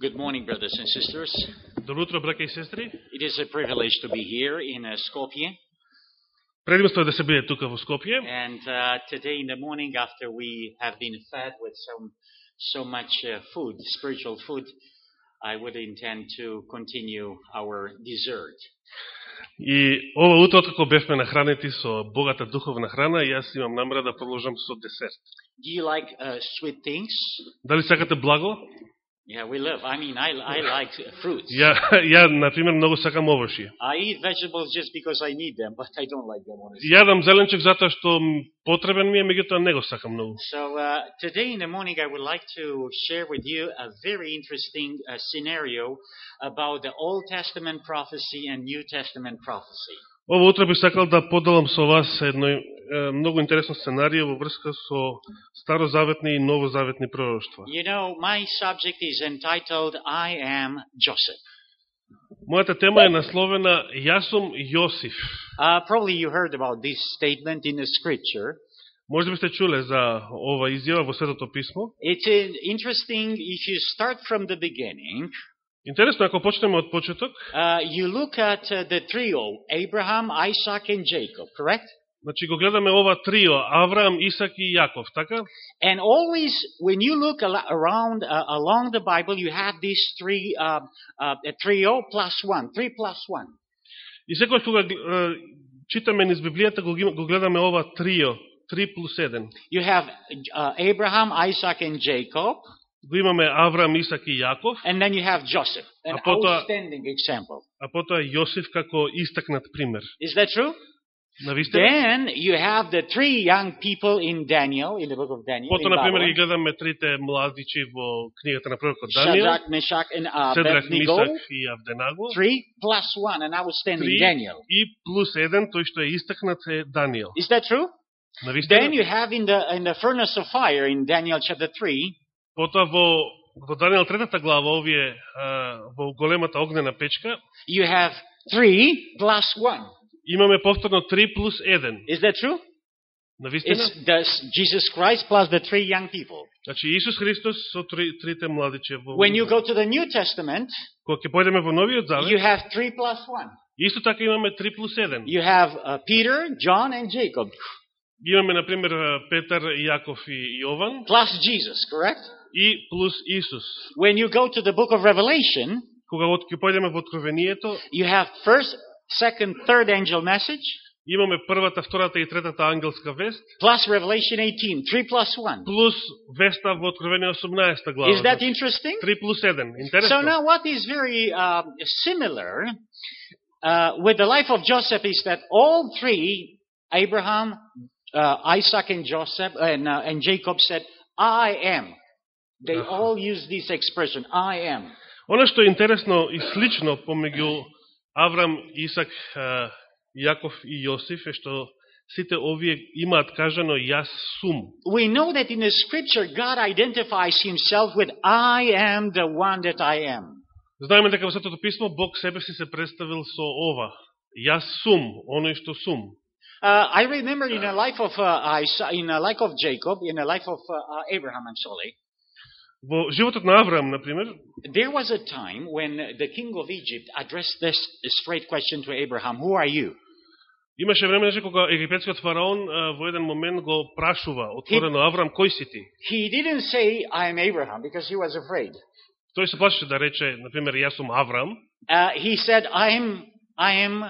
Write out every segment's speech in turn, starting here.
Good morning, brothers and sisters. Добро утро, браќа и сестри. It is a privilege to be here in uh, Skopje. Предимство е да се биде тука во Скопје. And uh, today in the morning, after we have been fed with some, so much uh, food, spiritual food, I would intend to continue our dessert. И ова утро, како бевме нахранети со богата духовна храна, јас имам намера да продолжам со десерт. Do you like uh, sweet things? Дали сакате благо? Yeah, we love. I mean, I, I like fruits. Ја, ја например, многу сакам овошје. I eat vegetables just because I need them, but I don't like them honestly. Јадам зеленчук затоа што м, потребен ми е, меѓутоа не го сакам многу. So uh, today in the morning, I would like to share with you a very interesting uh, scenario about the Old Testament prophecy and New Testament prophecy. Ова утро би сакал да поделам со вас едно е, многу интересно сценарије во врска со старозаветни и новозаветни пророќства. You know, my subject is entitled "I Am Joseph." Мојата тема е насловена Јас сум Јосиф. Uh, probably you heard about this statement in the Scripture. Може би сте чуле за ова изјава во Светото Писмо. It's interesting if you start from the beginning. Интересно, ако почнеме од почеток, Uh, you look at uh, the trio: Abraham, Isaac, and Jacob. Correct? значи го гледаме ова трио, Авраам, Исак и Јаков, така? And always, when you look al- around uh, along the Bible, you have these three uh, uh, a trio plus one, three plus one. И секој кога е, читаме низ Библијата, го, ги- го гледаме ова трио, 3 плюс 1. You have uh, Abraham, Isaac, and Jacob, Го имаме Авраам, Исак и Јаков, and then you have Joseph, an A potom- outstanding example. а потоа Јосиф како истакнат пример. Is that true? Навистина? Then you have the three young people in Daniel, in the book of Daniel. Потоа, in например, ги Babylon. гледаме трите младичи во книгата на пророкот Данијел, Shadrach, Meshach, and Седрах, Abednego. Мисак и Авденаго. Three plus one, an outstanding Три Daniel. и плюс еден, тој што е истакнат е Данијел. Is that true? Навистина? Then you have in the in the furnace of fire in Daniel chapter three, Потоа во, во Данијел третата глава, овие во големата огнена печка, you have three plus one. имаме повторно 3 плюс 1. Is that true? Навистина? It's the, Jesus Christ plus the three young people. Значи Исус Христос со три, трите младиче во When you go to the New Testament, Кога ќе појдеме во Новиот you Завет, have three plus one. исто така имаме 3 плюс 1. You have uh, Peter, John, and Jacob Имаме, например, Петар, Јаков и Јован plus Jesus, correct? и плюс Исус. When you go to the book of Revelation, Кога од- ќе појдеме во Откровението, you have first, second, third angel message имаме првата, втората и третата ангелска вест, plus Revelation 18, three plus one. плюс веста во Откровение 18 глава. Is that interesting? 3 плюс 1. So Интересно. now what is very um, similar uh, with the life of Joseph is that all three, Abraham, uh, Isaac and Joseph and, uh, and Jacob said, I am. They Uh-huh. all use this expression, I am. Оно што е интересно и слично помеѓу Аврам, Исак, а, Јаков и Јосиф е што сите овие имаат кажано јас сум. We know that in the scripture God identifies himself with I am the one that I am. Знаеме дека во Светото Писмо Бог себе си се представил со ова. Јас сум, оној што сум. Uh, I remember in the life of uh, Isaac, in the life of Jacob, in the life of uh, uh, Abraham, I'm sorry, Во животот на Авраам, например, There was a time when the king of Egypt addressed this straight question to Abraham, Who are you? имаше време неше кога египетскиот фараон а, во еден момент го прашува отворено Авраам, кој си ти? He didn't say, I am Abraham, because he was afraid. Тој се плашеше да рече, например, јас сум Авраам. Uh, he said, I am, I am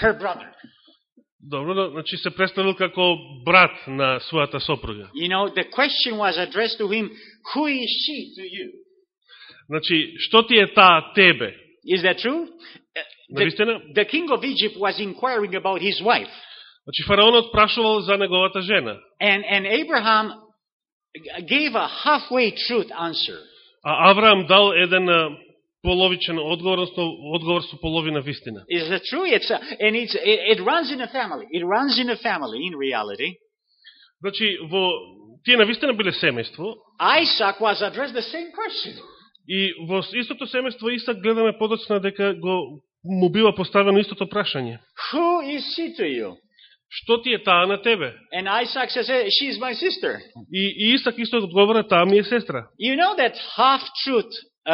her brother. Добро, да, значи се представил како брат на својата сопруга. You know, the question was addressed to him, Who is she to you? Значи, што ти е таа тебе? Is that true? The, the king of Egypt was inquiring about his wife. Значи, фараонот прашувал за неговата жена. And, and Abraham gave a halfway truth answer. А Авраам дал еден половичен одговор, одговор со половина вистина. Is that true? It's a, and it's, it, it runs in a family. It runs in a family, in reality. Значи, во тие навистина биле семејство, Isaac was addressed the same question. и во истото семејство Исак гледаме подоцна дека го му бива поставено истото прашање. Who is she to you? Што ти е таа на тебе? And Isaac says, "Eh, She's my sister. И, Исак исто одговора, таа ми е сестра. You know that half truth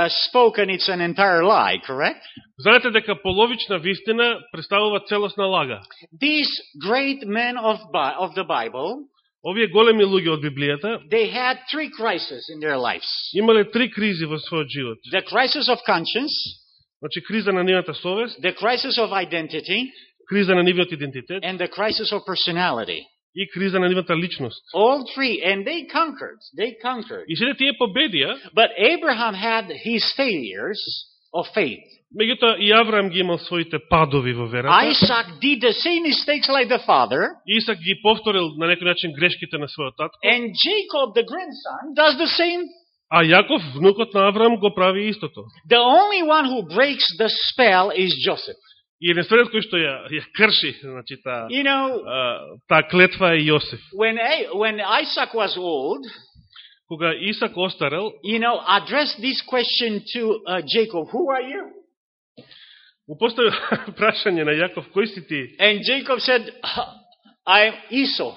spoken, it's an entire lie, correct? Знаете дека половична вистина представува целосна лага. These great men of, Bi- of the Bible, Овие големи луѓе од Библијата they had three crises in their lives. имале три кризи во својот живот. The crisis of conscience, Значи криза на нивната совест, the crisis of identity, криза на нивниот идентитет and the crisis of personality. И криза на нивната личност. All three, and they conquered. They conquered. И сите тие победија, But Abraham had his failures of faith. меѓутоа и Авраам ги имал своите падови во верата. Isaac did the same mistakes like the father, Исак ги повторил на некој начин грешките на својот татко, and Jacob, the grandson, does the same. а Јаков, внукот на Авраам, го прави истото. The only one who breaks the spell is Joseph. И единствениот кој што ја, ја крши, значи таа You know, а, таа клетва е Јосиф. when, when Isaac was old, Кога Исак остарел, you know, addressed this question to uh, Jacob, who are you? му постави прашање на Јаков, кој си ти? And Jacob said, I'm Esau.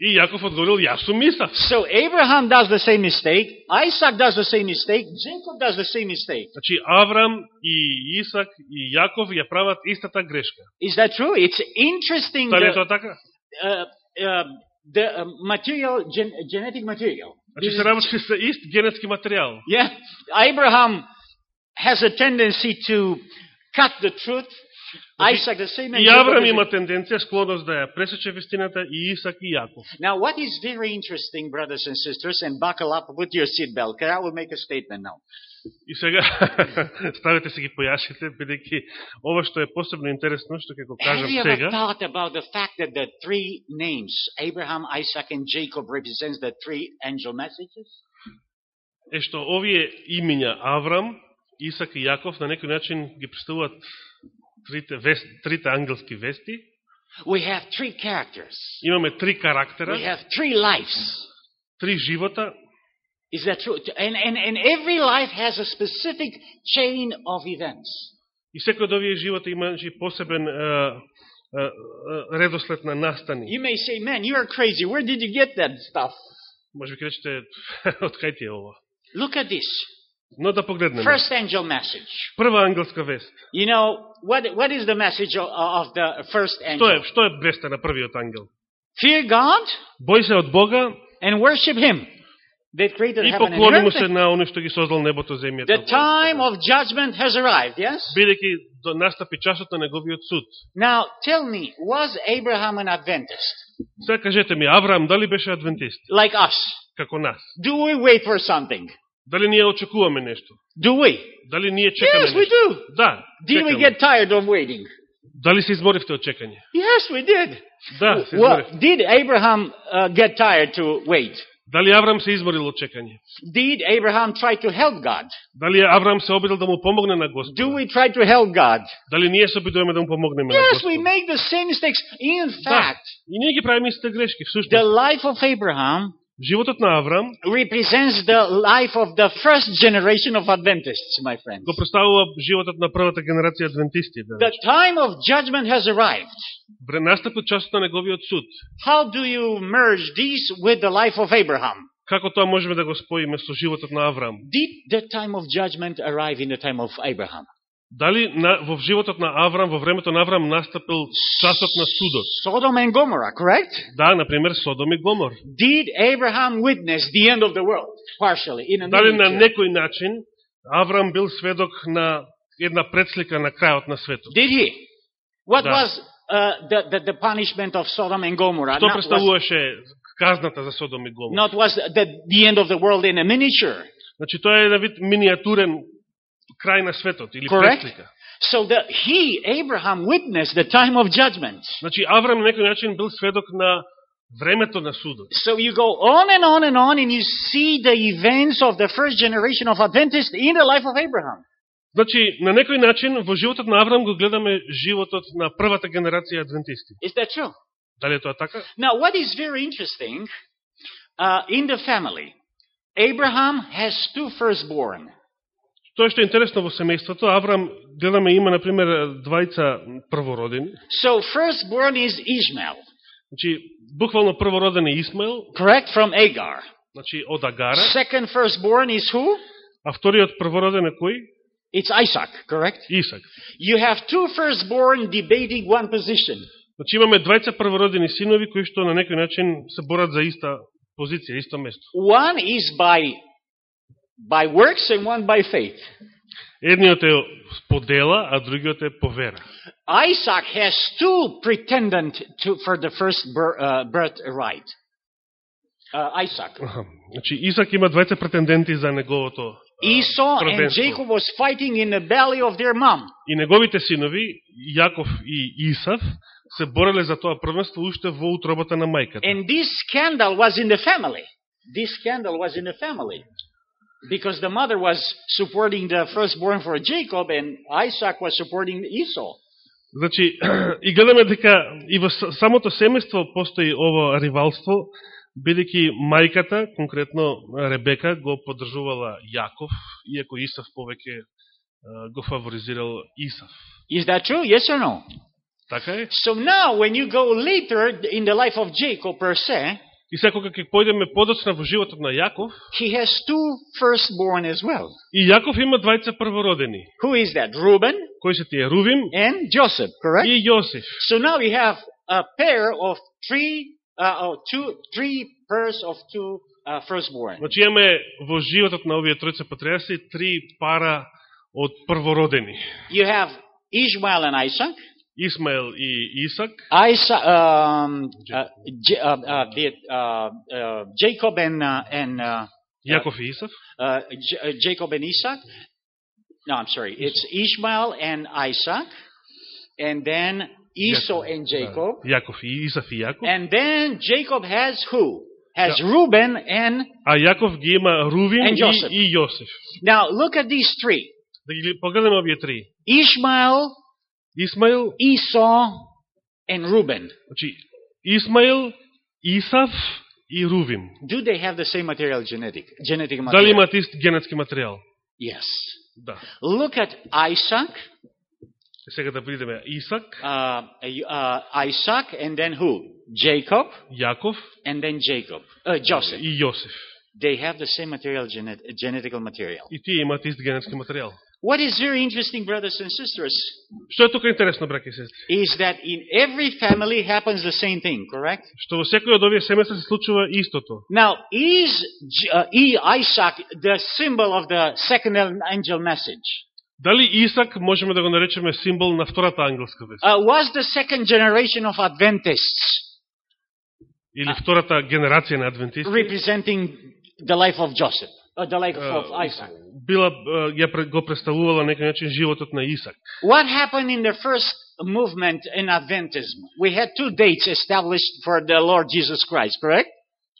И Јаков одговорил, јас сум Исак. So Abraham does the same mistake, Isaac does the same mistake, Jacob does the same mistake. Значи Аврам и Исак и Јаков ја прават истата грешка. Is that true? It's interesting Дали е the, тоа така? uh, uh, the uh, material, gen- genetic material. Значи се работи за ист генетски материјал. Yeah, Abraham has a tendency to cut the truth. Isaac the same. И Аврам има тенденција, склонност да ја пресече вистината и Исак и Јаков. Now, what is very interesting, brothers and sisters, and buckle up with your seatbelt, because I will make a statement now. И сега ставете си ги појашите, бидејќи ова што е посебно интересно, што ќе го Have кажам you ever сега, thought about the fact that the three names, Abraham, Isaac, and Jacob, represents the three angel messages? е што овие имиња Аврам, Исак и Јаков на некој начин ги представуваат трите, вест, трите ангелски вести. We have three characters. Имаме три We карактера, have three lives. три живота, Is that true? And, and, and every life has a specific chain of events. и секој од овие живота има значи, посебен е, е, е, редослед на настани. You may say, man, you are crazy. Where did you get that stuff? Може би речете, од кај ти е ова? Look at this. Но да погледнеме. First angel message. Прва ангелска вест. You know, what, what is the message of, of the first Што е, angel? што е веста на првиот ангел? Fear God Бој се од Бога and worship Him that created и heaven and поклони му се earth. на оној што ги создал небото, земјата. The time of judgment has arrived, yes? Бидејќи до- настапи часот на неговиот суд. Now, tell me, was Abraham an Adventist? Сега кажете ми, Авраам дали беше адвентист? Like us? Како нас? Do we wait for something? Дали ние очекуваме нешто? Do we? Дали ние чекаме Yes, we нешто? do. Да, Did we чекаме. get tired of waiting? Дали се изморивте од чекање? Yes, we did. Да, се Well, изморивте. did Abraham uh, get tired to wait? Дали Авраам се изморил од чекање? Did Abraham try to help God? Дали Авраам се обидел да му помогне на Господ? Do we try to help God? Дали ние се обидуваме да му помогнеме на Yes, Господ? we make the same mistakes. In Да. fact, И ние ги правиме истите грешки. the Всушност, life of Abraham животот на Авраам represents the life of the first generation of Adventists, my friends. го представува животот на првата генерација адвентисти. Да. The time of judgment has arrived. Вре настапот часот на неговиот суд. How do you merge this with the life of Abraham? Како тоа можеме да го споиме со животот на Авраам? Did the time of judgment arrive in the time of Abraham? Дали на, во животот на Авраам, во времето на Авраам настапил часот на судот? Sodom and Gomorrah, correct? Да, например, Содом и Гомор. Did Abraham witness the end of the world? Partially, in a Дали на некој начин Авраам бил сведок на една предслика на крајот на светот? Did he? What Да. was uh, the, the, the punishment of Sodom and Gomorrah? Што представуваше казната за Содом и Гомор? not was the, the end of the world in a miniature. Значи тоа е една вид миниатурен крај на светот или Correct. предслика. So that he, Abraham, witnessed the time of judgment. Значи Авраам на некој начин бил сведок на времето на судот. So you go on and on and on and you see the events of the first generation of Adventists in the life of Abraham. Значи, на некој начин, во животот на Авраам го гледаме животот на првата генерација адвентисти. Is that true? Дали е тоа така? Now, what is very interesting, uh, in the family, Abraham has two firstborn. Тоа што е интересно во семејството, Авраам, гледаме, има, например, двајца првородени. So, firstborn is Ishmael, Значи, буквално првороден е Исмаел, correct? From Agar. значи од Агара. Second firstborn is who? А вториот првороден е кој? It's Isaac, correct? Исак. You have two firstborn debating one position. Значи имаме двајца првородени синови кои што на некој начин се борат за иста позиција, исто место. One is by by works and one by faith. Едниот е по дела, а другиот е по вера. Isaac has two pretendant to, for the first bir, uh, birthright. Uh, Isaac. Аха. Значи Исак има двајца претенденти за неговото а, Esau and првенство. Jacob was fighting in the belly of their mom. И неговите синови, Јаков и Исав, се бореле за тоа првенство уште во утробата на мајката. And this scandal was in the family. This scandal was in the family. Because the mother was supporting the firstborn for Jacob and Isaac was supporting Esau. Значи, и гледаме дека и во с- самото семејство постои ово ривалство, бидејќи мајката, конкретно Ребека, го поддржувала Јаков, иако Исав повеќе а, го фаворизирал Исав. Is that true? Yes or no? Така е? So now, when you go later in the life of Jacob per se, И секога ќе појдеме подоцна во животот на Јаков, he has two firstborn as well. и Јаков има двајца првородени, Who is that? Reuben кои се тие Рувим and Joseph, correct? и Јосиф. So now we have a pair of three, uh, oh, two, three pairs of two uh, firstborn. Значи имаме во животот на овие тројца патриарси три пара од првородени. You have Ishmael and Isaac. Исмаел и Исак, Isaac, um, uh, J- uh, uh, the, uh, uh, Jacob and uh, and uh, Јаков и Исав, uh, J- uh, Jacob and Isaac. No, I'm sorry. It's Ishmael and Isaac, and then Esau and Jacob, Јаков и Исав и Јаков, and then Jacob has who? Has Yeah. Reuben and а Јаков ги има Рувим And и, Joseph. и Јосиф. now look at these three: Да ги погледаме овие три. Ishmael, Исмаил, Esau, and Reuben. значи Исмаил, Исав и Рувим. Do they have the same material genetic genetic Дали material? имаат ист генетски материјал? Yes. Да. Look at Isaac, И Сега да видиме Исак, uh, uh, Isaac, and then who? Jacob, Јаков and then Jacob, uh, Joseph. и Јосиф. They have the same material, genet- genetical material. И тие имаат ист генетски материјал. What is very interesting, brothers and sisters, Што е тука интересно, браке и сестри? is that in every family happens the same thing, correct? Што во секој од овие семејства се случува истото. Now, is J- uh, E- Isaac the symbol of the second angel message? Дали Исак можеме да го наречеме символ на втората ангелска вест? Uh, was the second generation of Adventists Или втората генерација на адвентисти? representing the life of Joseph, or the life of Isaac? била е, ја пре- го представувала на некој начин животот на Исак. What happened in the first movement in Adventism? We had two dates established for the Lord Jesus Christ, correct?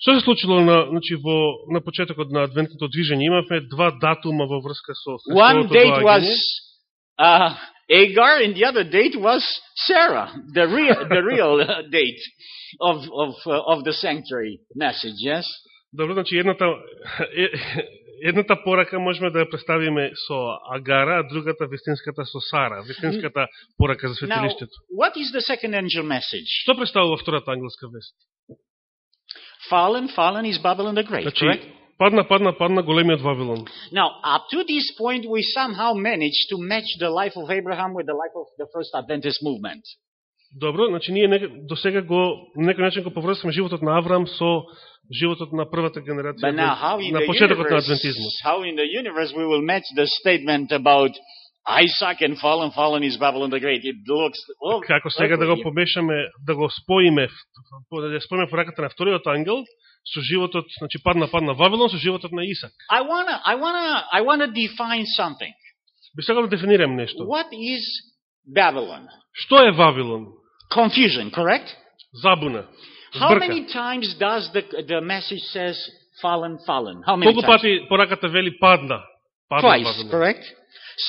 Што се случило на значи во на почетокот на адвентното движење? Имавме два датума во врска со One Христовото date was доаѓање. uh, Agar, and the other date was Sarah, the real, the real uh, date of of uh, of the sanctuary message. Yes. Добро, значи едната е- едната порака можеме да ја представиме со Агара, а другата вистинската со Сара, вистинската порака за светилиштето. what is the second angel message? Што представува втората ангелска вест? Fallen, fallen is Babylon the Great, Значи, correct? падна, падна, падна големиот Вавилон. Now, up to this point, we somehow managed to match the life of Abraham with the life of the first Adventist movement. Добро, значи ние нека- до сега го на некој начин го поврзуваме животот на Аврам со животот на првата генерација на почетокот на адвентизмот. how in the universe we will match the statement about Isaac and fallen, fallen is Babylon the Great? It looks oh, Како сега да го помешаме, да го споиме, да ја споиме пораката на вториот ангел со животот, значи падна падна Вавилон со животот на Исак. I wanna, I wanna, I wanna define something. Би сакал да дефинирам нешто. What is Babylon? Што е Вавилон? Confusion, correct? Забуна. How Збрка. many times does the the message says fallen, fallen? How many Колку times? пати пораката вели падна? Падна Twice, Вавилон. correct?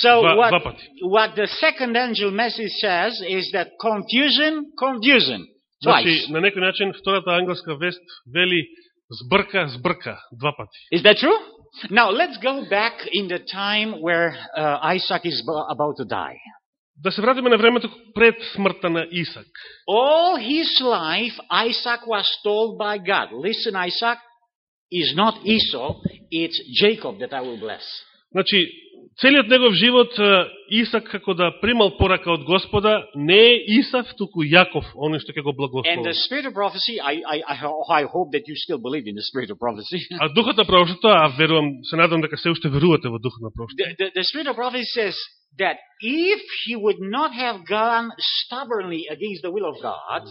So Два- what, два пати. what the second angel message says is that confusion, confusion. Twice. Значи, на некој начин, втората ангелска вест вели збрка, збрка, два пати. Is that true? Now let's go back in the time where uh, Isaac is bo- about to die. Да се вратиме на времето пред смртта на Исак. All his life, Isaac was told by God, listen, Isaac, is not Esau, it's Jacob that I will bless. Значи, целиот негов живот Исак како да примал порака од Господа, не е Исав, туку Јаков, оној што ќе го And благослови. the spirit of prophecy, I, I, I, ho- I hope that you still believe in the spirit of prophecy. А духот на пророштото, а верувам, се надам дека се уште верувате во духот на пророштото. the, the, the spirit of prophecy says that if he would not have gone stubbornly against the will of God,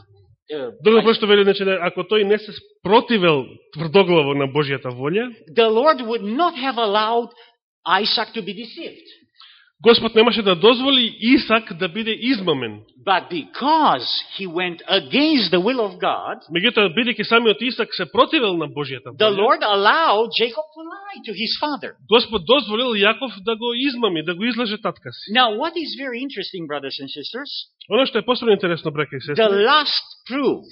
uh, Друго пошто вели, значи, да ако тој не се спротивел тврдоглаво на Божијата волја, the Lord would not have allowed Isaac to be deceived. Господ немаше да дозволи Исак да биде измамен. But because he went against the will of God, Меѓутоа, бидејќи самиот Исак се противел на Божијата the волја, Lord allowed Jacob to lie to his father. Господ дозволил Јаков да го измами, да го излаже татка си. Now, what is very interesting, brothers and sisters, Оно што е посебно интересно, браке и the сестри, last proof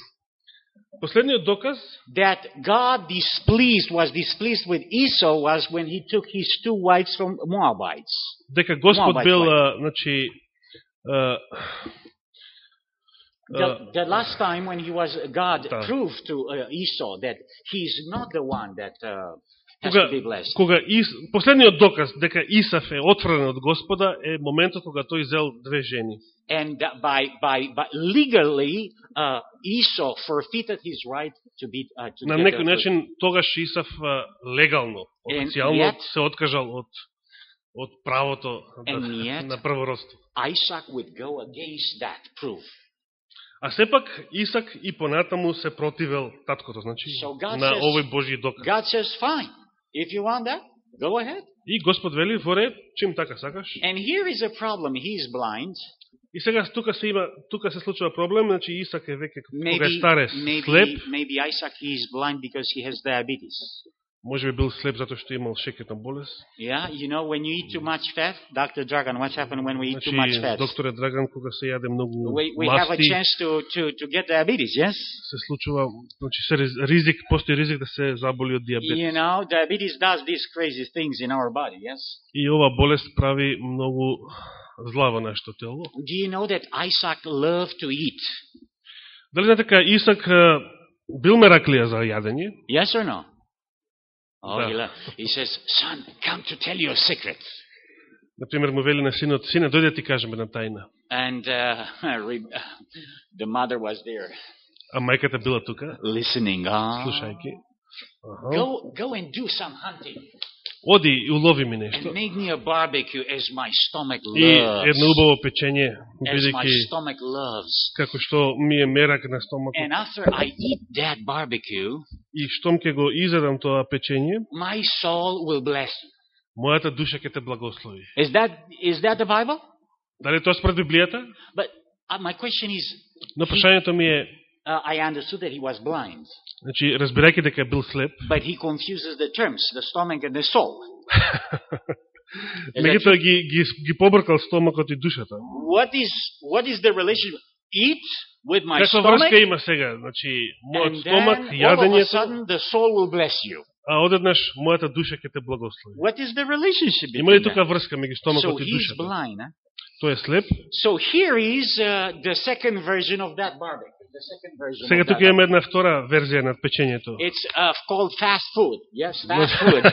последниот доказ that God displeased, was displeased with Esau was when he took his two wives from Moabites. дека Господ Моабајт бил, лај. а, значи, а, The, Uh, the last time when he was, God Да. proved to uh, Esau that he's not the one that uh, has кога, кога Ис, последниот доказ дека Исав е отворен од Господа е моментот кога тој зел две жени. And by, by, by legally, uh, Esau forfeited his right to be, uh, to На некој начин тогаш Исав а, легално, официјално се откажал од од правото да, на првородство. Isaac would go against that proof. А сепак Исак и понатаму се противел таткото, значи So на овој Божи доказ. God says, fine, if you want that, go ahead. И Господ вели во ред, чим така сакаш. And here is a problem. He's blind. И сега тука се има, тука се случува проблем, значи Исак е веќе кога е Maybe, старе maybe, слеп, maybe Isaac is blind because he has diabetes. Може би бил слеп затоа што имал шекерна болест. Yeah, you know, when you eat too much fat, Dr. Dragon, what's happened when we eat too much Значи, fat? докторе Драган, кога се јаде многу We, we have a масти, chance to, to, to get diabetes, yes? се случува, значи се риз- ризик, постои ризик да се заболи од диабет. You know, diabetes does these crazy things in our body, yes? И ова болест прави многу зла во нашето тело. Do you know that Isaac loved to eat? Дали знаете дека Исак бил мераклија за јадење? Yes or no? Oh, Да. he, lo- he says, son, come to tell you a secret. Например, му вели на синот, сине, дојде да ти кажем една тајна. And uh, Re- the mother was there А мајката била тука, listening. Ah, слушајќи. Аха. go, go and do some hunting Оди и улови ми нешто. И едно убаво печење, бидејќи loves. како што ми е мерак на стомакот. И штом ќе го изедам тоа печење, мојата душа ќе те благослови. Is that is that the Bible? Дали тоа според Библијата? But uh, my question is, Но прашањето ми е, uh, I understood that he was blind, значи, разбирајќи дека е бил слеп, but he confuses the terms, the stomach and the soul. Is that меѓутоа ги, ги, ги побркал стомакот и душата. What is what is the relationship? Eat with my Каква stomach, врска има сега? Значи, мојот and стомак, then all of a јадењето, sudden the soul will bless you. а одеднаш мојата душа ќе те благослови. What is the relationship Има ли between тука that? врска меѓу So стомакот и he's душата? blind. Huh? Тој е слеп. So here is uh, the second version of that barbecue. The second version. Сега тука имаме една втора верзија на печењето. It's uh, called fast food. Yes, fast food.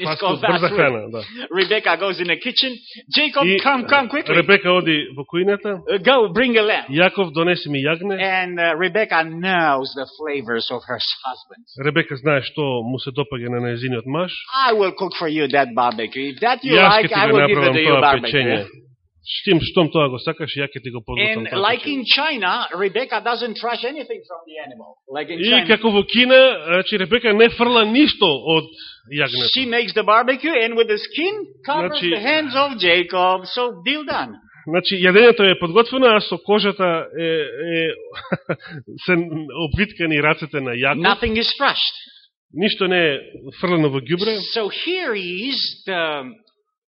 it's called fast food. храна, да. Rebecca goes in the kitchen. Jacob, И come, come quickly. Ребека оди во кујната, Uh, go, bring a lamb. Јаков донеси ми јагне, And uh, Rebecca knows the flavors of her husband. Ребека знае што му се допаѓа на нејзиниот маж, I will cook for you that barbecue. If that you јас like, I will give it to you barbecue. печење. Штим, штом тоа го сакаш, ја ќе ти го подготвам And like in China, Rebecca doesn't trash anything from the animal. Like in И China, како во Кина, значи Ребека не фрла ништо од she јагнето. makes the barbecue and with the skin covers Значи- the hands of Jacob. So deal done. Значи, јадењето е подготвено, а со кожата е, е се обвиткани рацете на Јаков. Nothing is trashed. Ништо не е фрлено во ѓубре. So here is the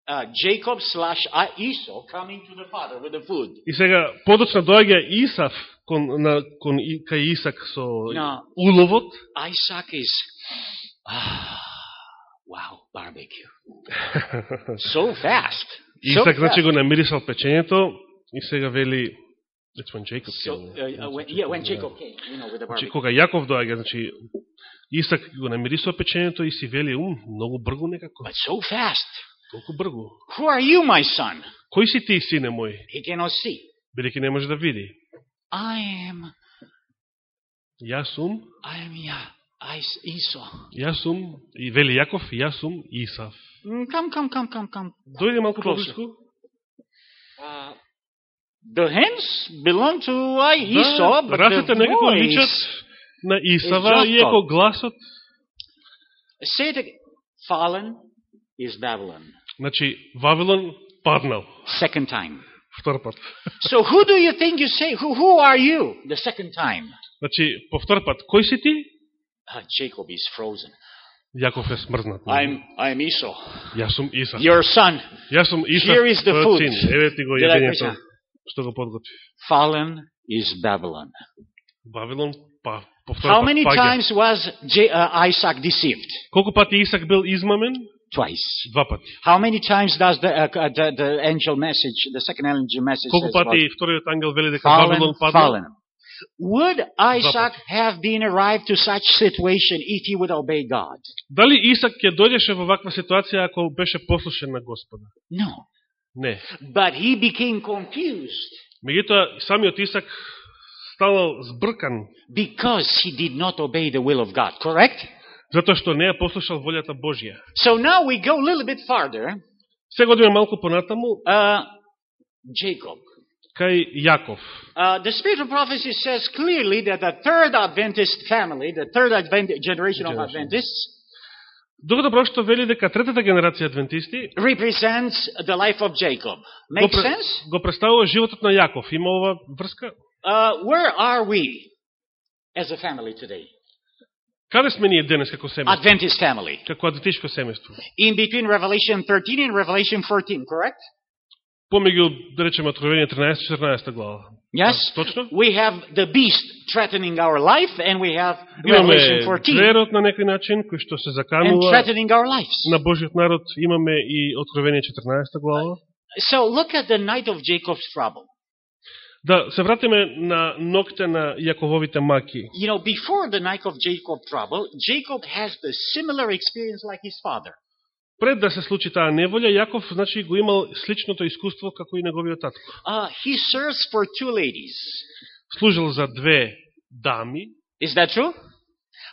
uh, Jacob slash Esau coming to the father with the food. И сега, подоцна доаѓа Исав кон, на, кон, кај Исак со No. уловот. Isaac is, ah, wow, barbecue. So fast. So Исак, значи, го намирисал печењето и сега вели, It's when Jacob So, came. uh, uh, when, yeah, when Jacob came, you know, with the Значи, barbecue. кога Јаков доаѓа, значи, Исак го намирисува печењето и си вели, ум, многу бргу некако. But so fast. Толку бргу. Who are you, my son? Кој си ти, сине мој? He cannot see. Бидеќи не може да види. I am, Јас сум, I am I, Esau. јас сум, и вели Јаков, јас сум Исав. Come, come, come, come, come. Дојде малку поблиску. Uh, the hands belong to I, Esau, Да, but рацете некако личат на Исава, иако гласот, Say it. Fallen is Babylon. значи, Вавилон паднал. Second time. Втор пат. So who do you think you say? Who, who are you? The second time. Значи, по втор пат, кој си ти? Uh, Jacob is frozen. Јаков е смрзнат. I'm, I'm Esau, Јас сум Исав. your son. Јас сум Исав, Here is the твојот food. син. Еве ти го Did I јадењето, present? што го подготви. Fallen is Babylon. Вавилон, па, по втор How пат many паѓа. times was J- uh, Isaac deceived? Колку пати Исак бил измамен? Twice. Два пати. How many times does the, uh, uh, the, the angel message, the second angel message Колку says, пати вториот ангел вели дека fallen, Вавилон паднал? fallen. Would Isaac have been arrived to such situation if he would obey God? Дали Исак ќе дојдеше во ваква ситуација ако беше послушен на Господа? No. Не. But he became confused Меѓутоа, самиот Исак станал збркан, because he did not obey the will of God, correct? Затоа што не ја послушал волјата Божја. So now we go a little bit farther. Сега одиме малку понатаму, Uh, Jacob. кај Јаков. Uh, the spirit of prophecy says clearly that the third Adventist family, the third Advent- generation of. Adventists, Докато прошто вели дека третата генерација адвентисти represents the life of Jacob. го, Make пре- sense? го представува животот на Јаков. Има ова врска? Uh, where are we as a family today? Каде сме ние денес како семејство? Adventist family. Како адвентишко семејство? In between Revelation 13 and Revelation 14, correct? Помеѓу, да речеме, Откровение 13-14 глава. Yes? Точно? We have the beast threatening our life, and we have Имаме Revelation 14 зверот на некој начин, кој што се and заканува threatening our lives. на Божиот народ. Имаме и Откровение 14 глава. So look at the night of Jacob's trouble. Да се вратиме на ногте на Јакововите маки. You know, before the night of Jacob's trouble, Jacob has the similar experience like his father. Пред да се случи таа неволја, Јаков значи го имал сличното искуство како и неговиот татко. Uh, he serves for two ladies. Служил за две дами. Is that true?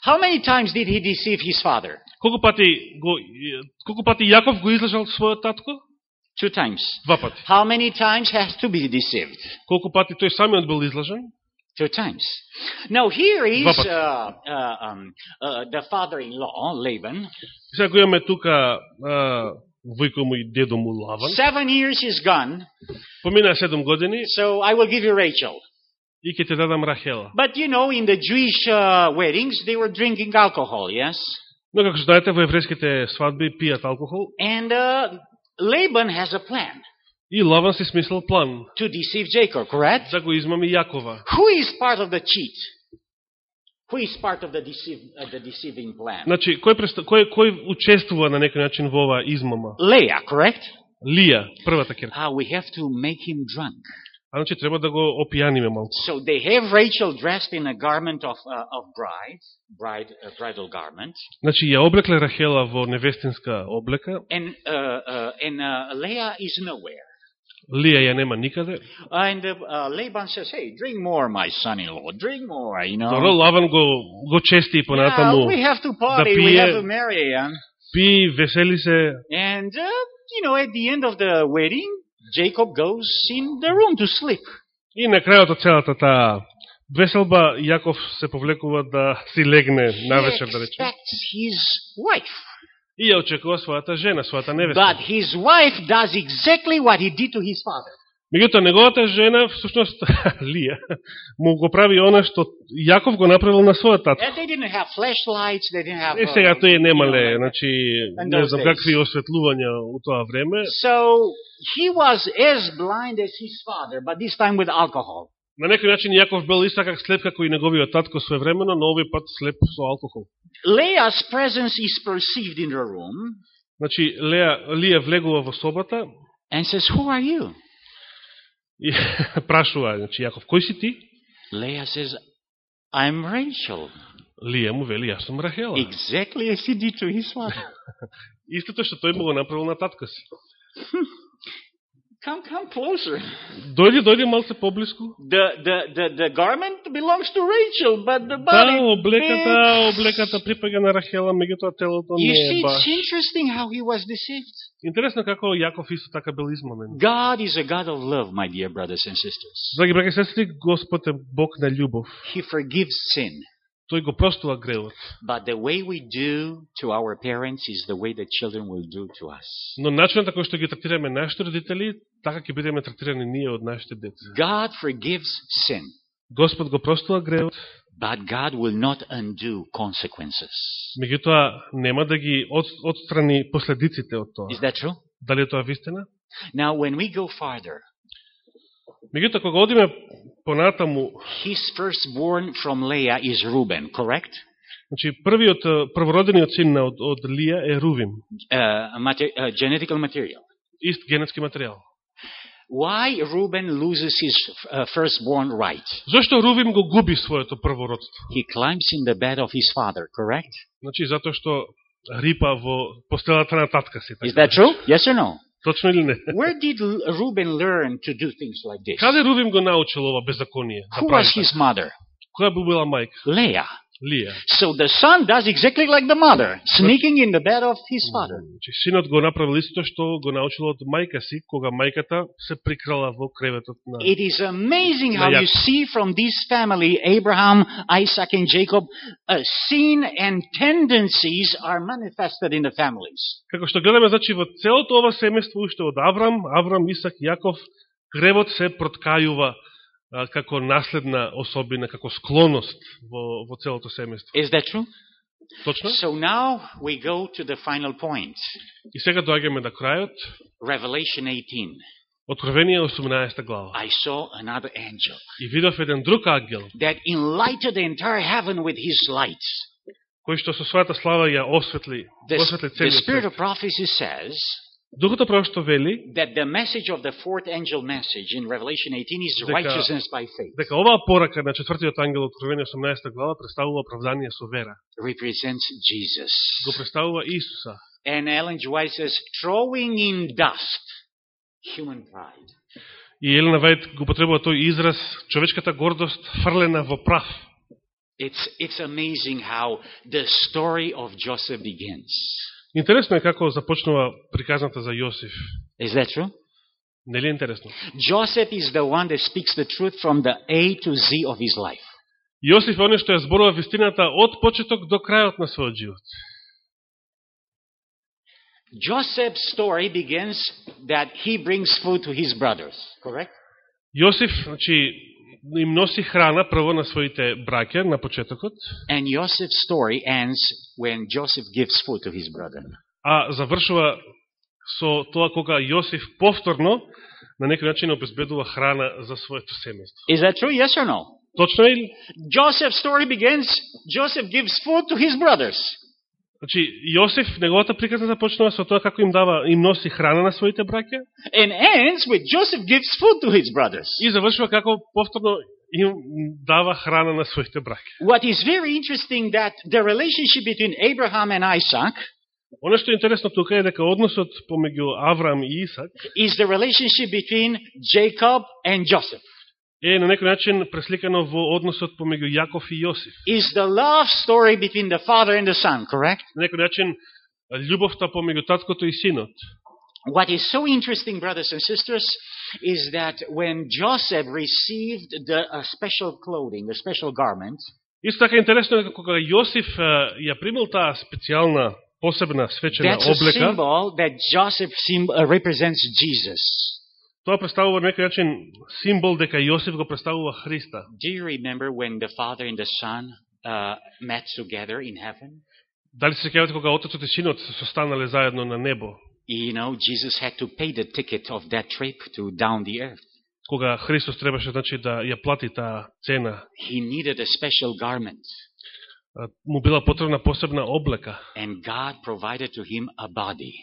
How many times did he deceive his father? Колку пати го колку пати Јаков го излажал својот татко? Two times. Два пати. How many times has to be deceived? Колку пати тој самиот бил излажен? Two times. Now here is Два пати. uh, uh, um, uh, the father-in-law, Laban. Сега го имаме тука а, војко му и дедо му Лаван. Seven years is gone, Помина 7 години so I will give you Rachel. и ќе те дадам Рахела. But you know, in the Jewish uh, weddings, they were drinking alcohol, yes? Но како што знаете, во еврејските свадби пијат алкохол And uh, Laban has a plan и Лаван си смислил план to deceive Jacob, correct? да го измами Јакова. Who is part of the cheat? Who is part of the, deceive, uh, the deceiving plan? Значи, кој, преста- кој, кој учествува на некој начин во оваа измама? Leah, correct? Лија, првата керка. Ah, we have to make him drunk. А значи треба да го опијаниме малку. So they have Rachel dressed in a garment of, uh, of bride, bride, uh, bridal garment, Значи ја облекле Рахела во невестинска облека, and uh, uh, and uh, Leah is nowhere. Лија ја нема никаде. And uh, uh, Laban says, "Hey, drink more, my son-in-law. Drink more, you know." Добро, Лаван го, го чести и Yeah, понатаму. we have to party. да we have пие. to marry, yeah? Пи, весели се. And uh, you know, at the end of the wedding, Jacob goes in the room to sleep. И на крајот од целата таа веселба, Јаков се повлекува да си легне навечер, да he речем. expects his wife, И ја очекува својата жена, својата невеста. but his wife does exactly what he did to his father. Меѓутоа, неговата жена, всушност, Лија, му го прави она што Јаков го направил на својот татко. And they didn't have flashlights. They didn't have. И uh, сега тој you немале, значи, не знам какви осветлувања у тоа време. So he was as blind as his father, but this time with alcohol. На некој начин Јаков бил иста как слеп како и неговиот татко своевремено, но овој пат слеп со алкохол. Leah's presence is perceived in the room Значи, Леа, Лија влегува во собата and says, "Who are you?" и прашува, значи, Јаков, кој си ти? Leah says, "I'm Rachel." Лија му вели, јас сум Рахела. Exactly as he did to his father. Истото што тој му го направил на татка си. Come, come closer. Дојди, дојди малце поблиску. The, the, the, the garment belongs to Rachel, but the Да, body. облеката, big. облеката припага на Рахела, меѓутоа телото You не see, е баш. it's interesting how he was deceived. Интересно како Јаков исто така бил измамен. God is a God of love, my dear brothers and sisters. Драги браки и сестри, Господ е Бог на љубов. He forgives sin. Тој го простува гревот. But the way we do to our parents is the way the children will do to us. Но начинот на кој што ги третираме нашите родители, така ќе бидеме третирани ние од нашите деца. God forgives sin, Господ го простува гревот, but God will not undo consequences. меѓутоа нема да ги од, отстрани последиците од тоа. Is that true? Дали е тоа вистина? Now, when we go farther, Меѓутоа, кога одиме понатаму, his firstborn from Leah is Reuben, correct? значи првиот, првородениот син на- од, од Лија е Рувим, Uh, mater- uh, genetical material. ист генетски материјал. Why Reuben loses his uh, firstborn right? Зошто Рувим го губи своето првородство? He climbs in the bed of his father, correct? Значи, затоа што рипа во постелата на татка си. Is Така. that true? Yes or no? Точно или не? Where did L- Reuben learn to do things like this? Каде Рувим го научил ова беззаконие? Да Who прави was така? his mother? Која би била мајка? Leah. Лија. So the son does exactly like the mother, sneaking in the bed of his father. Значи, синот го направил истото што го научил од мајка си, кога мајката се прикрала во креветот на... It is amazing how you see from this family, Abraham, Isaac, and Jacob, a sin and tendencies are manifested in the families. Како што гледаме, значи, во целото ова семејство, уште од Аврам, Аврам, Исак, Јаков, гревот се проткајува како наследна особина, како склоност во, во целото семејство. Is that true? Точно? So now we go to the final point. И сега доаѓаме до крајот, Revelation 18. Откровение 18 глава. I saw another angel И видов еден друг ангел, that enlightened the entire heaven with his light. кој што со својата слава ја осветли, The, осветли the целиот spirit свет. of prophecy says Духото пророкство вели that the message of the fourth angel message in Revelation 18 is Дека- righteousness by faith. дека оваа порака на четвртиот ангел Откровение 18 глава представува оправдание со вера. represents Jesus. Го представува Исуса. And Ellen G. White says, throwing in dust human pride. И Елена Вајд го потребува тој израз човечката гордост фрлена во прав. It's, it's amazing how the story of Joseph begins. Интересно е како започнува приказната за Јосиф. Is that true? Нели е интересно? Joseph is the one that speaks the truth from the A to Z of his life. Јосиф е оне што ја зборува вистината од почеток до крајот на својот живот. Joseph's story begins that he brings food to his brothers, correct? Јосиф, значи, им носи храна прво на своите браќа на почетокот, And Joseph's story ends when Joseph gives food to his brother. а завршува со тоа кога Јосиф повторно на некој начин обезбедува храна за своето семејство. Is that true? Yes or no? Точно е ли? Joseph's story begins, Joseph gives food to his brothers. Значи, Јосиф, неговата приказна започнува со тоа како им дава, им носи храна на своите браќа And ends with Joseph gives food to his brothers. и завршува како повторно им дава храна на своите браќа. What is very interesting that the relationship between Abraham and Isaac Оно што е интересно тука е дека односот помеѓу Авраам и Исак is the relationship between Jacob and Joseph. Е на некој начин пресликано во односот помеѓу Јаков и Јосиф. Is the love story between the father and the son, correct? На некој начин љубовта помеѓу таткото и синот. What is so interesting, brothers and sisters, is that when Joseph received the uh, special clothing, the special garment, Исто така интересно е кога Јосиф ја примил таа специјална посебна свечена that's a облека, symbol that Joseph uh, represents Jesus. тоа представува на некој начин символ дека Јосиф го представува Христа. Do you remember when the father and the son uh, met together in heaven? Дали се сеќавате кога отецот и синот се состанале заедно на небо, You know, Jesus had to pay the ticket of that trip to down the earth. кога Христос требаше значи да ја плати таа цена, He needed a special garment, а, му била потребна посебна облека and God provided to him a body,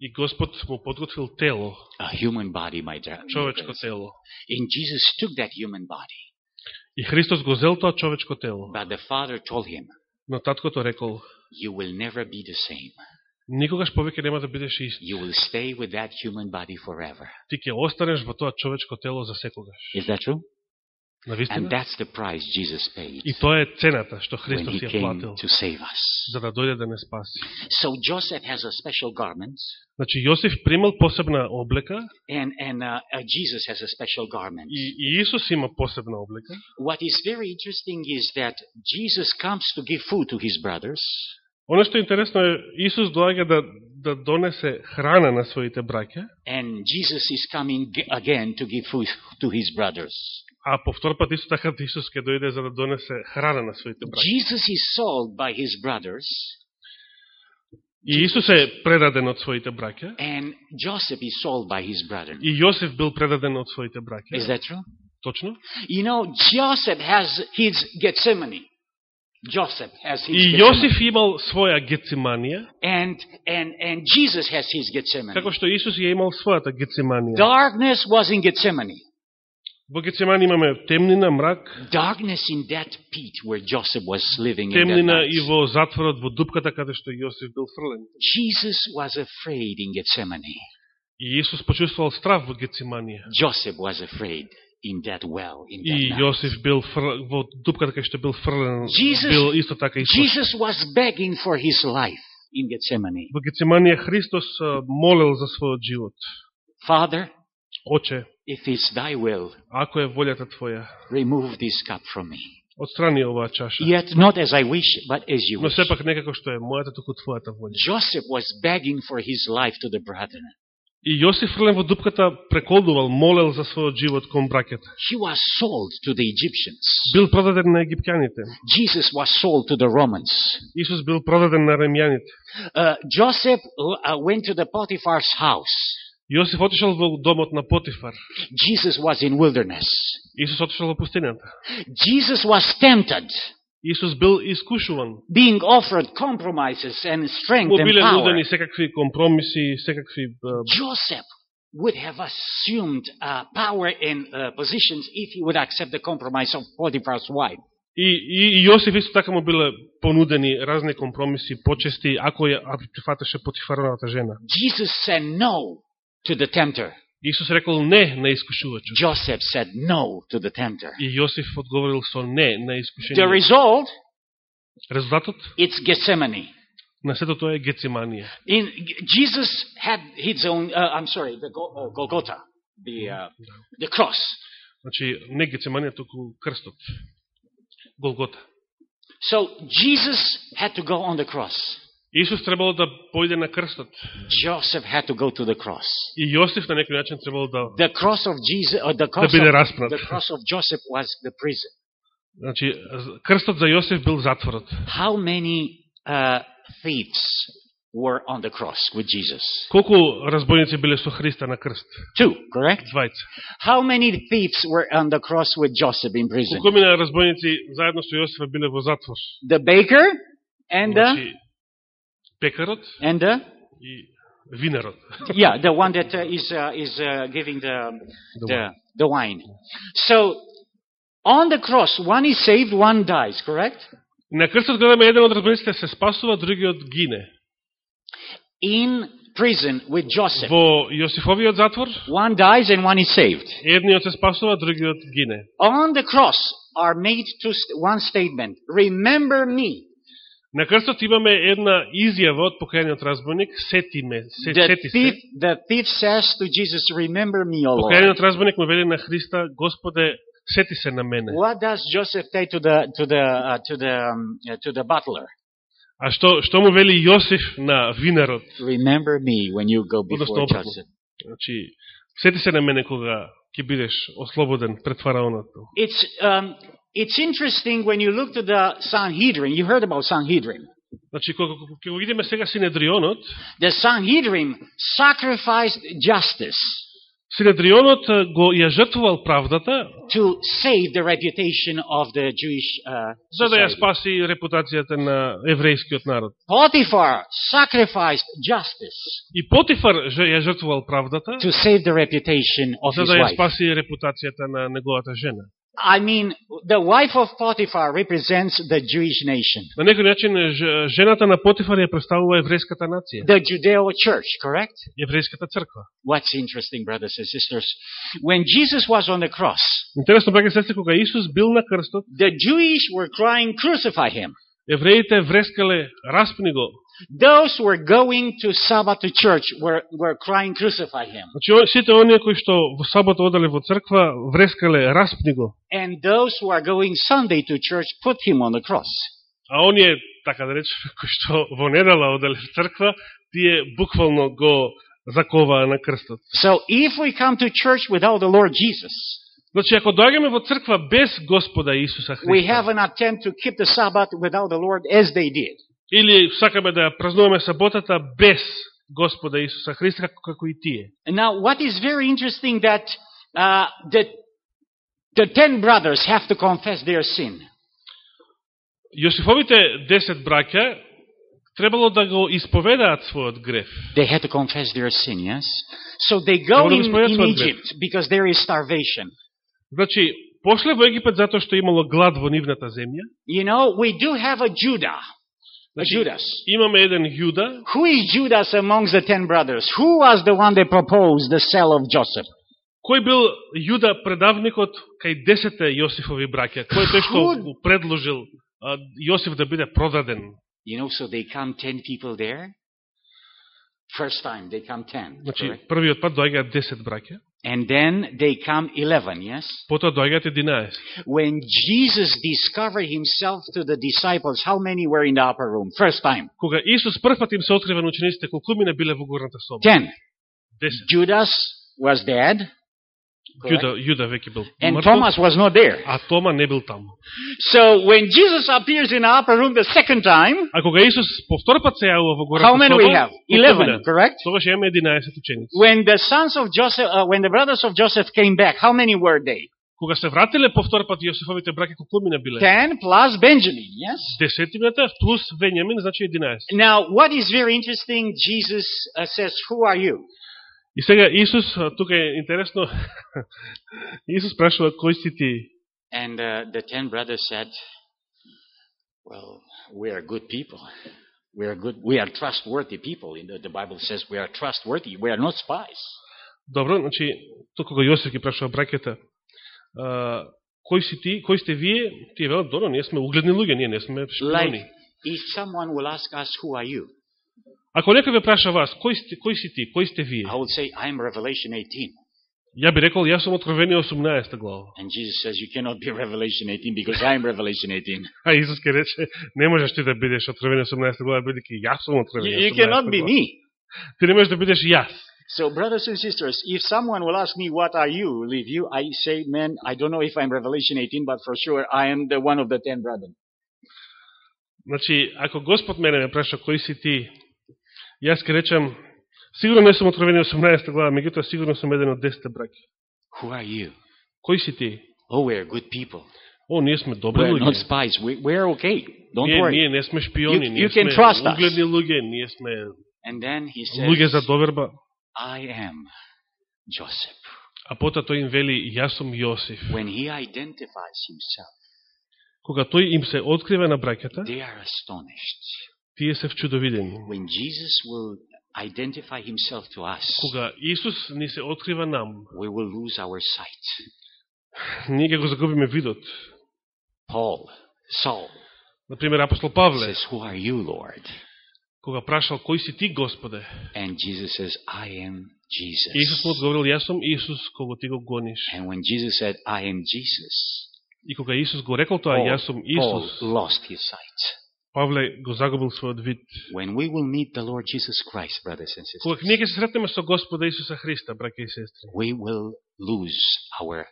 и Господ му подготвил тело, a human body, my dear. човечко тело. And Jesus took that human body, И Христос го зел тоа човечко тело. but the Father told him, Но таткото рекол, You will never be the same. никогаш повеќе нема да бидеш ист. You will stay with that human body forever. Ти ќе останеш во тоа човечко тело за секогаш. Is that true? And Навистина? that's the price Jesus paid И тоа е цената што when Христос he ја came платил, to save us. за да дојде да не спаси. So Joseph has a special garment, Значи, Јосиф примал посебна облека and and uh, uh, Jesus has a special garment. и, и Исус има посебна облека. What is very interesting is that Jesus comes to give food to his brothers, Оно што е интересно е, Исус доаѓа да, да донесе храна на своите браќа, and Jesus is coming again to give food to his brothers. а по втор пат исто така Исус ќе дојде за да донесе храна на своите браќа. Jesus is sold by his brothers, И Исус е предаден од своите браќа, and Joseph is sold by his brother. и Јосиф бил предаден од своите Is браќа. that true? Точно. You know, Joseph has his Gethsemane. Joseph has his И Gethsemane. Јосиф имал своја гециманија, And, and, and Jesus has his Gethsemane. како што Исус ја имал својата гециманија. Darkness was in Gethsemane. Во Гецимани имаме темнина, мрак, Darkness in that pit where Joseph was living in that темнина night. и во затворот, во дупката каде што Јосиф бил фрлен. Jesus was afraid in Gethsemane. И Исус почувствувал страв во Гециманија. Joseph was afraid in that well in that И night. Јосиф бил фр... во дупката кај што бил фрлен, Jesus- бил исто така Исус. Jesus was begging for his life in Gethsemane. Во Гециманија Христос а, молел за својот живот. Father, Оче, if it's thy will, ако е волјата Твоја, remove this cup from me. отстрани оваа чаша. Yet not as I wish, but as you Но wish. сепак некако што е мојата, туку Твојата волја. Joseph was begging for his life to the brethren. И Јосиф фрлен во дупката преколдувал, молел за својот живот кон бракета. He was sold to the Egyptians. Бил продаден на египтјаните. Jesus was sold to the Romans. Исус бил продаден на ремјаните. Uh, Joseph uh, went to the Potiphar's house. Јосиф отишел во домот на Потифар. Jesus was in wilderness. Исус отишел во пустината. Jesus was tempted, Исус бил искушуван. being offered compromises and strength Му and биле power. нудени секакви компромиси, секакви... а, Joseph would have assumed uh, power and uh, positions if he would accept the compromise of Potiphar's wife. И, и, и Јосиф исто така му биле понудени разни компромиси, почести, ако ја ако ќе фатеше Потифаровата жена. Jesus said no to the tempter. Исус рекол не на искушувачот. Joseph said no to the tempter. И Јосиф одговорил со не на The искушение. result, Резултатот it's Gethsemane. на сето тоа е Гециманија. In Jesus had his own. Uh, I'm sorry, the Go- uh, Golgotha, the uh, the cross. Значи, не Гециманија, туку крстот. Голгота. So Jesus had to go on the cross. Исус требало да појде на крстот. Joseph had to go to the cross. И Јосиф на некој начин требало да The cross of Jesus, or the cross, биде of, распнат. the cross of Joseph was the prison. Значи, крстот за Јосиф бил затворот. How many uh, thieves were on the cross with Jesus? Колку разбойници биле со Христа на крст? Two, correct? Двајца. How many thieves were on the cross with Joseph in prison? Колку мина разбойници заедно со Јосифа биле во затвор? The baker and the Значи, пекарот and the и винарот. yeah, the one that uh, is uh, is uh, giving the The the the wine. So on the cross, one is saved, one dies. Correct? На крстот гледаме еден од разбойниците се спасува, другиот гине. In prison with Joseph, Во Јосифовиот затвор, one dies and one is saved. едниот се спасува, другиот гине. On the cross are made two, st- one statement: "Remember me." На крстот имаме една изјава од покајаниот разбойник, сети ме, се, The сети thief, се. the thief says to Jesus, "Remember me, O Lord." Покајаниот разбойник му вели на Христа, Господе, сети се на мене. What does Joseph say to the to the uh, to the um, uh, to the butler? А што, што му вели Јосиф на винарот? Remember me when you go before. Joseph. Значи, сети се на мене кога ќе бидеш ослободен пред фараонот. It's um, it's interesting when you look to the Sanhedrin. You heard about Sanhedrin. Значи, кога ќе го видиме сега Синедрионот, The Sanhedrin sacrificed justice Синедрионот а, го ја жртвувал правдата to save the reputation of the Jewish uh, за да ја society. спаси репутацијата на еврејскиот народ. Potiphar sacrificed justice И Потифар ж- ја жртвувал правдата to save the reputation of за his да ја wife. спаси репутацијата на неговата жена. I mean, the wife of Potiphar represents the Jewish nation, На некој начин ж- жената на Потифар ја представува еврејската нација, the Judeo church, correct? еврејската црква. What's interesting, brothers and sisters? When Jesus was on the cross, Интересно, браке и сестри, кога Исус бил на крстот, the Jewish were crying, crucify him. Евреите врескале распни го. Those were going to Sabbath to church were, were crying, crucify him. Значи, сите оние кои што во сабота одале во црква, врескале распни го. And those who are going Sunday to church put him on the cross. А оние, така да речеме, кои што во недела одале во црква, тие буквално го заковаа на крстот. So if we come to church without the Lord Jesus, Значи, ако доаѓаме во црква без Господа Исуса we have Христа, an attempt to keep the Sabbath without the Lord as they did. или сакаме да ја празнуваме саботата без Господа Исуса Христа, како, како и тие. And now, what is very interesting that uh, the the ten brothers have to confess their sin. Јосифовите 10 браќа требало да го исповедаат својот греф. They had to confess their sin, yes? So they go Moramo in, ispovedati in svoj greh. Egypt because there is starvation. Значи, пошле во Египет затоа што имало глад во нивната земја. You know, we do have a Judah, Значи, Judas. имаме еден Јуда. Who is Judas amongst the ten brothers? Who was the one that proposed the sale of Joseph? Кој бил Јуда предавникот кај десете Јосифови браќа? Кој тој што го предложил Јосиф да биде продаден? You know, so they come ten people there. First time they come ten, Значи, correct? првиот пат доаѓаат 10 браќа, and then they come eleven. Yes. потоа доаѓаат 11. When Jesus discovered himself to the disciples, how many were in the upper room? First time. Кога Исус прв пат им се открива на учениците, колку мина биле во горната соба? Ten. 10. Judas was dead, correct? Јуда, Јуда веќе бил and мртов, Thomas was not there. а Тома не бил таму. So when Jesus appears in the upper room the second time, А кога Исус по втор пат се јавува во горната how many соба, we have? колку Eleven, мина? correct? Тогаш имаме 11 ученици. When the sons of Joseph, uh, when the brothers of Joseph came back, how many were they? Кога се вратиле по втор пат Јосифовите браќа, колку мина биле? Ten plus Benjamin, yes? Десетината плюс Вењамин, значи 11. Now, what is very interesting, Jesus uh, says, who are you? И сега Исус, а, тука е интересно, Исус прашува кој си ти? And uh, the ten brothers said, well, we are good people. We are good, we are trustworthy people. In the, the Bible says we are trustworthy. We are not spies. Добро, значи, тука го Јосиф ги прашува браќата, а, кој си ти, кој сте вие? Тие велат, добро, ние сме угледни луѓе, ние не сме Like, шпиони. if someone will ask us, who are you? Ако некој ве праша вас, кој, сте, кој си ти, кој сте вие? I would say, I'm Revelation 18. Ја би рекол, јас сум Откровение 18 глава. And Jesus says, you cannot be Revelation 18 because I'm Revelation 18. А Исус ке рече, не можеш ти да бидеш Откровение 18 глава, бидеќи јас сум Откровение 18 You cannot be me. Ти не можеш да бидеш јас. So, brothers and sisters, if someone will ask me, what are you, Liviu, I say, man, I don't know if I'm Revelation 18, but for sure I am the one of the ten brethren. Значи, ако Господ мене ме праша кој си ти, јас ке речам, сигурно не сум откровение 18 глава, меѓутоа сигурно сум еден од 10 браќа. Who are you? Кој си ти? Oh, we're good people. О, ние сме добри We're not луѓе. spies. We, we're okay. Don't Ние, worry. ние не сме шпиони, You- ние you can сме trust us. угледни луѓе, ние сме And then he says, луѓе за доверба. I am Joseph. А потоа тој им вели, јас сум Јосиф. When he identifies himself, Кога тој им се открива на браќата, they are astonished. тие се вчудовидени. When Jesus will identify himself to us, Кога Исус ни се открива нам, we will lose our sight. ние ќе го загубиме видот. Paul, Saul, Например, апостол Павле, says, Who are you, Lord? кога прашал, кој си ти, Господе? And Jesus says, I am Jesus. Исус му одговорил, јас сум Исус, кого ти го гониш. And when Jesus said, I am Jesus, И кога Исус го рекол тоа, Paul, јас сум Paul Исус, lost his sight. Павле го загубил својот вид. When we will meet the Lord Jesus Christ, brothers and sisters, Кога ние ќе се сретнеме со Господа Исуса Христа, браќа и сестри, we will lose our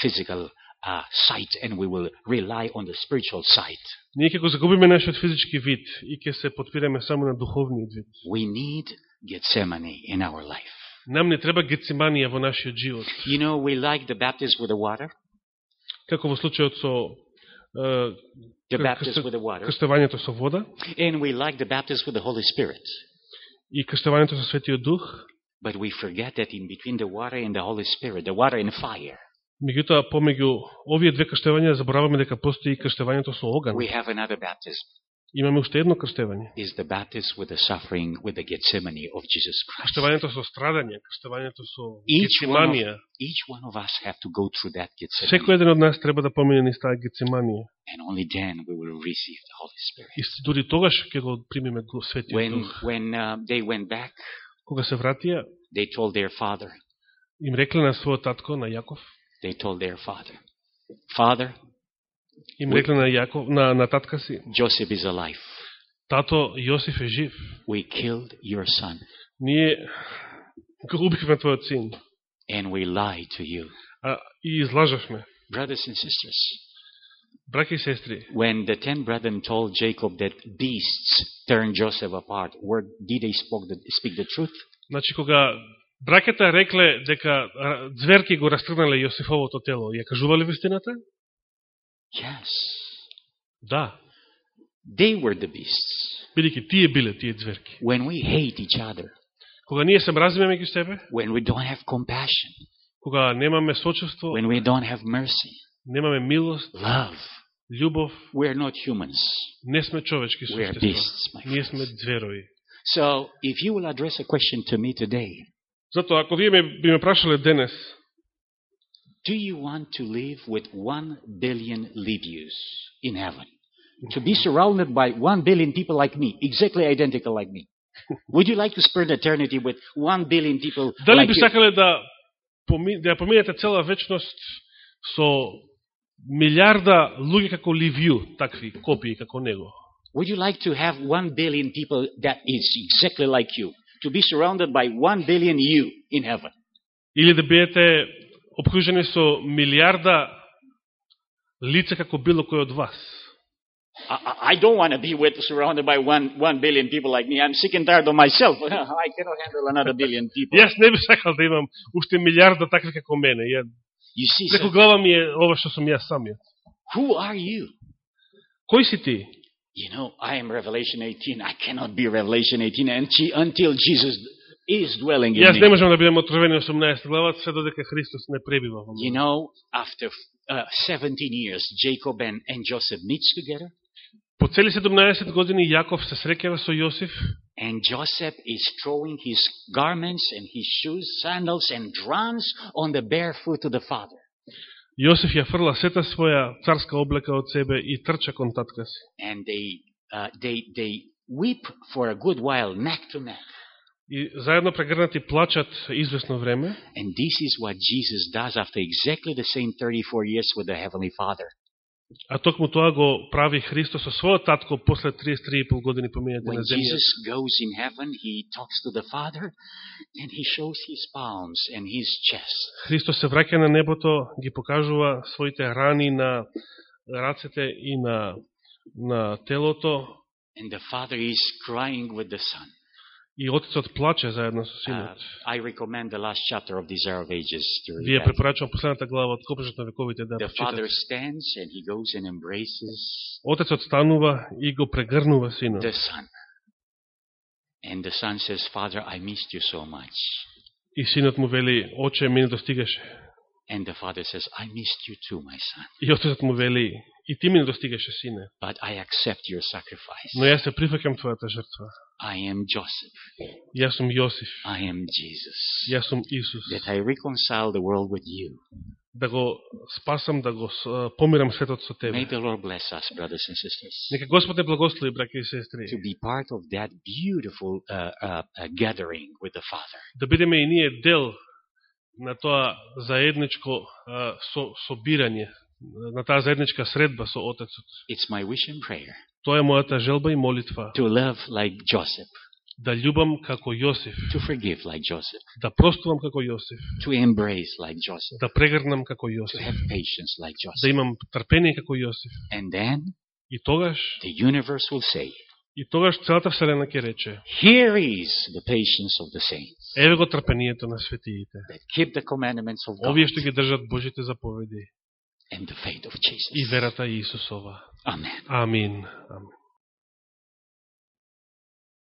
physical uh, sight and we will rely on the spiritual sight. ние ќе го загубиме нашиот физички вид и ќе се подпираме само на духовниот вид. We need Gethsemane in our life. Нам не треба гециманија во нашиот живот. You know, we like the baptism with the water, Како во случајот со е, the Крст- baptism with the water, крстевањето со вода and we like the baptism with the Holy Spirit. и крстевањето со Светиот Дух, But we forget that in between the water and the Holy Spirit, the water and fire, Меѓутоа, помеѓу овие две крштевања, забораваме дека постои и крштевањето со оган. We have another baptism. Имаме уште едно крштевање. Is the baptism with the suffering with the Gethsemane of Jesus Christ. Крштевањето со страдање, крштевањето со гециманија. each one of us have to go through that Gethsemane. Секој еден од нас треба да помине низ таа гециманија. And only then we will receive the Holy Spirit. И дури тогаш ќе го примиме го Светиот When, Дух. when uh, they went back, Кога се вратија, they told their father, им рекле на својот татко, на Јаков, they told their father, Father, им рекле на Јаков, на, на татка си, Joseph is alive. тато Јосиф е жив. We killed your son Ние го убихме твојот син, and we lied to you. а и излажавме. Brothers and sisters, Браќи и сестри, when the ten brethren told Jacob that beasts turned Joseph apart, where did they spoke the, speak the truth? значи кога браќата рекле дека а, зверки го растргнале Јосифовото тело, ја кажувале вистината? Yes. Да, They were the beasts. бидејќи тие биле тие зверки. When we hate each other, Кога ние се мразиме меѓу себе, when we don't have compassion, кога немаме сочувство, when we don't have mercy, немаме милост, love, љубов, we're not humans. не сме човечки We are суштества. beasts, my Ние friends. сме зверови. So, if you will address a question to me today, Затоа, ако вие ме, би ме прашале денес, Do you want to live with one billion Livius in heaven? to be surrounded by one billion people like me, exactly identical like me. Would you like to spend eternity with one billion people Дали like би сакале да, ја поминете цела вечност со милиарда луѓе како такви копии како него? Would you like to have one billion people that is exactly like you? To be surrounded by one billion you in heaven? Или да бидете обкружени со милиарда лица како било кој од вас? I, I- don't want to be with surrounded by one one billion people like me. I'm sick and tired of myself. I cannot handle another billion people. Јас не би сакал да имам уште милиарда такви како мене. Ја, преку глава ми е ова што сум јас самиот. who are you? Кој си ти? You know, I am Revelation 18. I cannot be Revelation 18 until, until Jesus is dwelling in Јас не me. можам да бидам откровени 18 глава, се додека Христос не пребива во You мене. know, after uh, 17 years, Jacob and, and Joseph meets together, По цели 17 години Јаков се среќава со Јосиф and Joseph is throwing his garments and his shoes, sandals, and runs on the bare foot of the father. Јосиф ја фрла сета своја царска облека од себе и трча кон татка си. And they, uh, they, they weep for a good while, neck to neck. И заедно прегрнати плачат известно време. And this is what Jesus does after exactly the same 34 years with the Heavenly Father. А токму тоа го прави Христос со својот татко после 33,5 години поминати When на земја. Jesus goes in heaven, he talks to the Father, and he shows his palms and his chest. Христос се враќа на небото, ги покажува своите рани на рацете и на, на телото And the Father is crying with the Son. и Отецот плаче заедно со Uh, Синот. I recommend the last chapter of Desire of Ages to read Вие that. препорачувам последната глава од Копрежот на вековите да The Father прочитате. stands and he goes and embraces Отецот станува и го прегрнува Синот. the Son. And the Son says, Father, I missed you so much. И Синот му вели, Оче, ми не достигаше. And the Father says, I missed you too, my son. И Отецот му вели, и ти ми не достигаше, Сине. But I accept your sacrifice. Но јас се прифакам твојата жртва. I am Joseph. Јас сум Јосиф. I am Jesus. Јас сум Исус. That I reconcile the world with you. Да го спасам, да го с- помирам светот со May тебе. the Lord bless us, brothers and sisters, Нека Господ те благослови, браќа и сестри. to be part of that beautiful uh, uh, uh, gathering with the Father. Да бидеме и ние дел на тоа заедничко а, со, собирање, на таа заедничка средба со Отецот. It's my wish and prayer Тоа е мојата желба и молитва. to love like Joseph, Да љубам како Јосиф, to forgive like Joseph, да простувам како Јосиф, to embrace like Joseph, да прегрнам како to Јосиф, have patience like да Joseph. имам трпение како Јосиф. And then И тогаш, the universe will say, и тогаш целата Вселена ќе рече, Here is the patience of the saints еве го трпението на светиите. that keep the commandments of God Овие што ги држат Божите заповеди and the faith of и Jesus. верата Исусова. Amen. Амин. Амин.